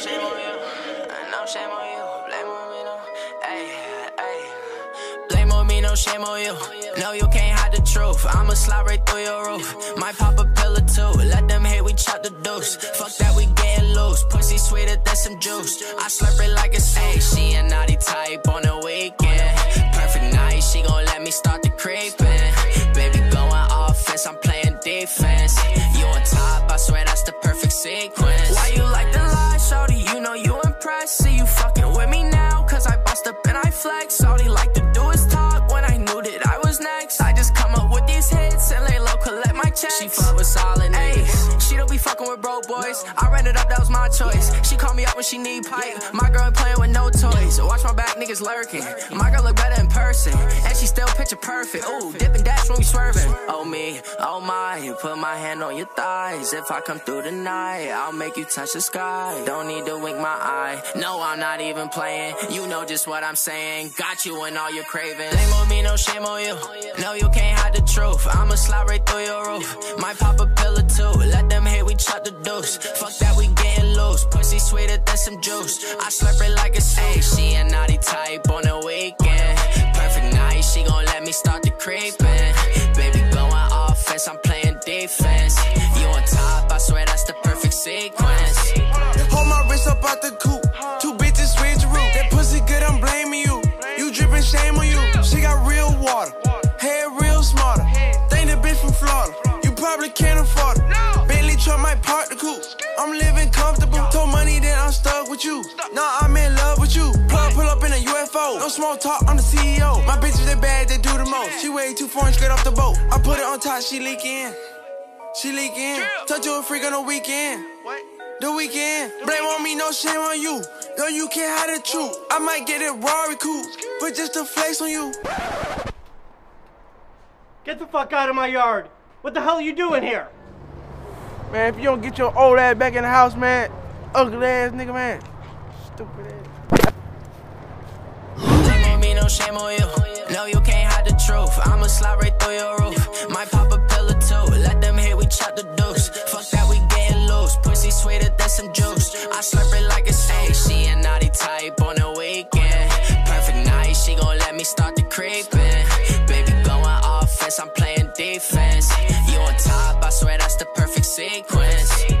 shame on you. no shame on you. Blame on me, no. Hey, hey. Blame on me, no shame on you. No, you can't hide the truth. I'ma slide right through your roof. Might pop a pill or two. Let them hate we chop the deuce. Fuck that, we getting loose. Pussy sweeter than some juice. I slurp it like a soup. She a naughty type on the weekend. Perfect night, she gon' let me start the creeping. Baby, going offense, I'm playing defense. You on top, I swear that's the perfect sequence. Fucking with broke boys. I ran it up, that was my choice. She call me up when she need pipe. My girl ain't playing with no toys. Watch my back, niggas lurking. My girl look better in person, and she still picture perfect. Ooh, dip and dash when we swerving. Oh me, oh my, put my hand on your thighs. If I come through tonight, I'll make you touch the sky. Don't need to wink my eye. No, I'm not even playing. You know just what I'm saying. Got you and all your cravings. Blame on me, no shame on you. No, you can't hide the truth. I'ma slide right through your roof. Might pop a pill or two. Let them hate we chop the deuce. Fuck that, we getting loose. Pussy sweeter than some juice. I slurp it like a soup. She a naughty type on the weekend. Perfect night, she gon' let me start the creeping. Baby, going offense, I'm playing defense. You on top, I swear that's the perfect sequence. Hold my wrist up out the comfortable. Told money that I'm stuck with you. Nah, I'm in love with you. Plug pull up in a UFO. No small talk, I'm the CEO. My bitches they bad, they do the most. She way too foreign, straight off the boat. I put it on top, she leak in. She leak in. Touch you a freak on the weekend. The weekend. Blame on me, no shame on you. No, you can't hide the truth. I might get it Rari coupe, but just to flex on you. Get the fuck out of my yard. What the hell are you doing here? Man, if you don't get your old ass back in the house, man, ugly ass nigga, man. Stupid ass. Me, no shame on you. No, you can't hide the truth. I'ma slide right through your roof. Might pop a pill or two. Let them we chop the deuce. Fuck that, we getting loose. Pussy sweeter than some juice. I slurp it like a snake. She a naughty type on weekend. Perfect night, she gon' let me start the. Baby going offense, I'm playing defense on top, I swear that's the perfect sequence.